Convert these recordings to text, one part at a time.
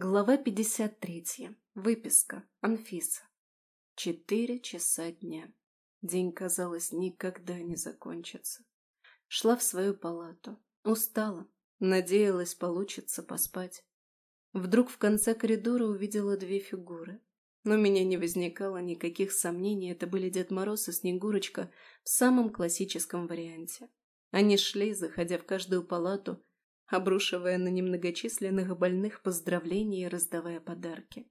Глава 53. Выписка. Анфиса. Четыре часа дня. День, казалось, никогда не закончится. Шла в свою палату. Устала. Надеялась, получится поспать. Вдруг в конце коридора увидела две фигуры. Но у меня не возникало никаких сомнений, это были Дед Мороз и Снегурочка в самом классическом варианте. Они шли, заходя в каждую палату, обрушивая на немногочисленных больных поздравления и раздавая подарки.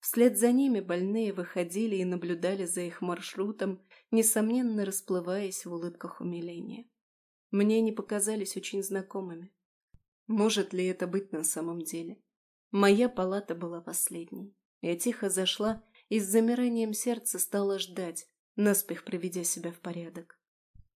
Вслед за ними больные выходили и наблюдали за их маршрутом, несомненно расплываясь в улыбках умиления. Мне они показались очень знакомыми. Может ли это быть на самом деле? Моя палата была последней. Я тихо зашла и с замиранием сердца стала ждать, наспех приведя себя в порядок.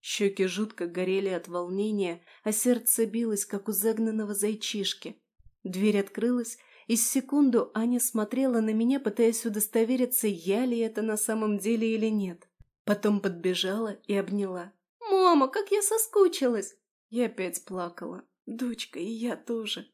Щеки жутко горели от волнения, а сердце билось, как у загнанного зайчишки. Дверь открылась, и с секунду Аня смотрела на меня, пытаясь удостовериться, я ли это на самом деле или нет. Потом подбежала и обняла. «Мама, как я соскучилась!» Я опять плакала. Дочка, и я тоже.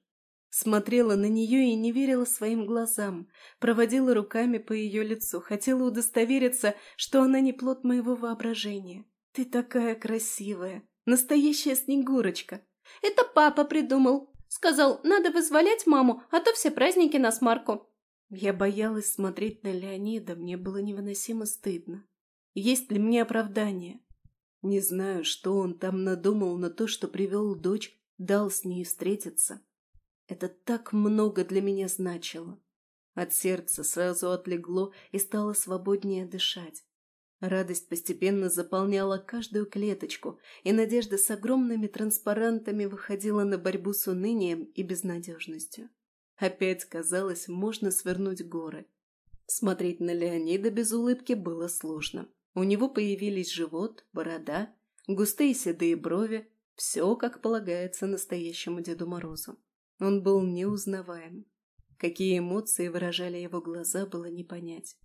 Смотрела на нее и не верила своим глазам. Проводила руками по ее лицу, хотела удостовериться, что она не плод моего воображения. «Ты такая красивая! Настоящая Снегурочка!» «Это папа придумал!» Сказал, надо вызволять маму, а то все праздники на смарку. Я боялась смотреть на Леонида, мне было невыносимо стыдно. Есть ли мне оправдание? Не знаю, что он там надумал, но то, что привел дочь, дал с ней встретиться. Это так много для меня значило. От сердца сразу отлегло и стало свободнее дышать. Радость постепенно заполняла каждую клеточку, и надежда с огромными транспарантами выходила на борьбу с унынием и безнадежностью. Опять казалось, можно свернуть горы. Смотреть на Леонида без улыбки было сложно. У него появились живот, борода, густые седые брови, все, как полагается настоящему Деду Морозу. Он был неузнаваем. Какие эмоции выражали его глаза, было не понять.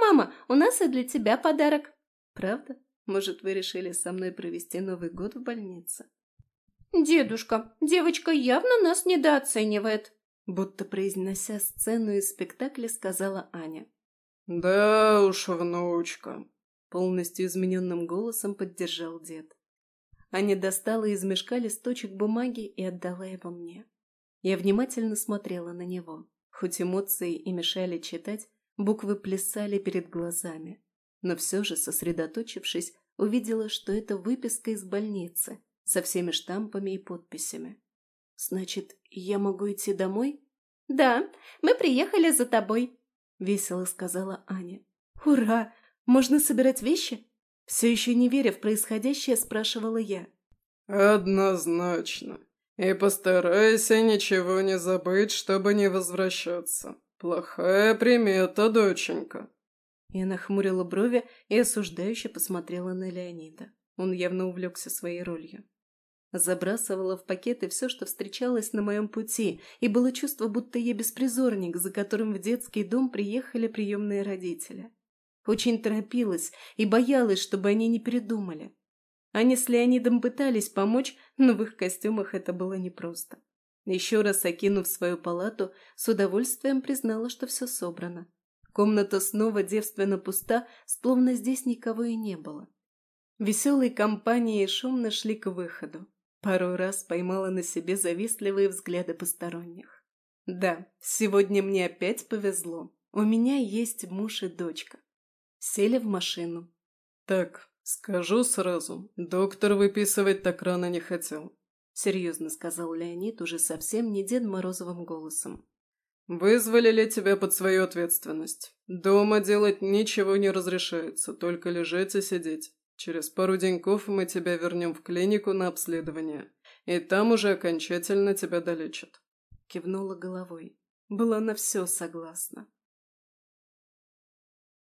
«Мама, у нас и для тебя подарок». «Правда? Может, вы решили со мной провести Новый год в больнице?» «Дедушка, девочка явно нас недооценивает», будто произнося сцену из спектакля, сказала Аня. «Да уж, внучка», — полностью измененным голосом поддержал дед. Аня достала из мешка листочек бумаги и отдала его мне. Я внимательно смотрела на него. Хоть эмоции и мешали читать, Буквы плясали перед глазами, но все же, сосредоточившись, увидела, что это выписка из больницы со всеми штампами и подписями. «Значит, я могу идти домой?» «Да, мы приехали за тобой», — весело сказала Аня. «Ура! Можно собирать вещи?» Все еще не веря в происходящее, спрашивала я. «Однозначно. И постарайся ничего не забыть, чтобы не возвращаться», «Плохая примета, доченька». Я нахмурила брови и осуждающе посмотрела на Леонида. Он явно увлекся своей ролью. Забрасывала в пакеты все, что встречалось на моем пути, и было чувство, будто я беспризорник, за которым в детский дом приехали приемные родители. Очень торопилась и боялась, чтобы они не передумали. Они с Леонидом пытались помочь, но в их костюмах это было непросто. Еще раз окинув свою палату, с удовольствием признала, что все собрано. Комната снова девственно пуста, словно здесь никого и не было. Веселые компании шумно шли к выходу. Пару раз поймала на себе завистливые взгляды посторонних. Да, сегодня мне опять повезло. У меня есть муж и дочка. Сели в машину. Так, скажу сразу, доктор выписывать так рано не хотел серьезно сказал Леонид уже совсем не Дед Морозовым голосом. «Вызвали ли тебя под свою ответственность? Дома делать ничего не разрешается, только лежать и сидеть. Через пару деньков мы тебя вернем в клинику на обследование, и там уже окончательно тебя долечат». Кивнула головой. Была на все согласна.